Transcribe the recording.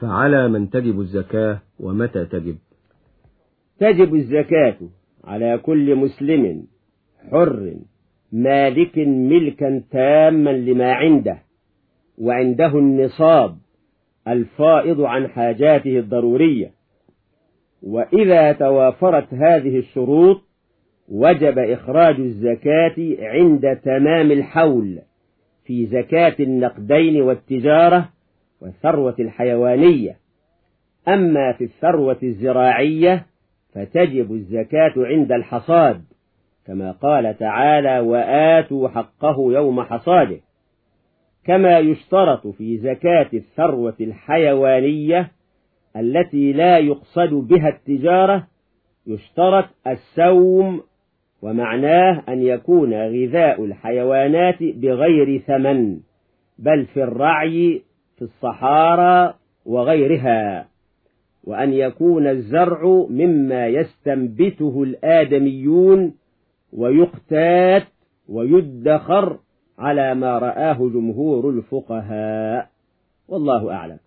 فعلى من تجب الزكاة ومتى تجب؟ تجب الزكاة على كل مسلم حر مالك ملكا تاما لما عنده وعنده النصاب الفائض عن حاجاته الضرورية. وإذا توافرت هذه الشروط وجب إخراج الزكاة عند تمام الحول في زكاة النقدين والتجارة والثروة الحيوانية. أما في الثروة الزراعية فتجب الزكاة عند الحصاد كما قال تعالى وآتوا حقه يوم حصاده كما يشترط في زكاة الثروة الحيوانية التي لا يقصد بها التجارة يشترط السوم ومعناه أن يكون غذاء الحيوانات بغير ثمن بل في الرعي في الصحارى وغيرها وأن يكون الزرع مما يستنبته الآدميون ويقتات ويدخر على ما رآه جمهور الفقهاء. والله أعلم.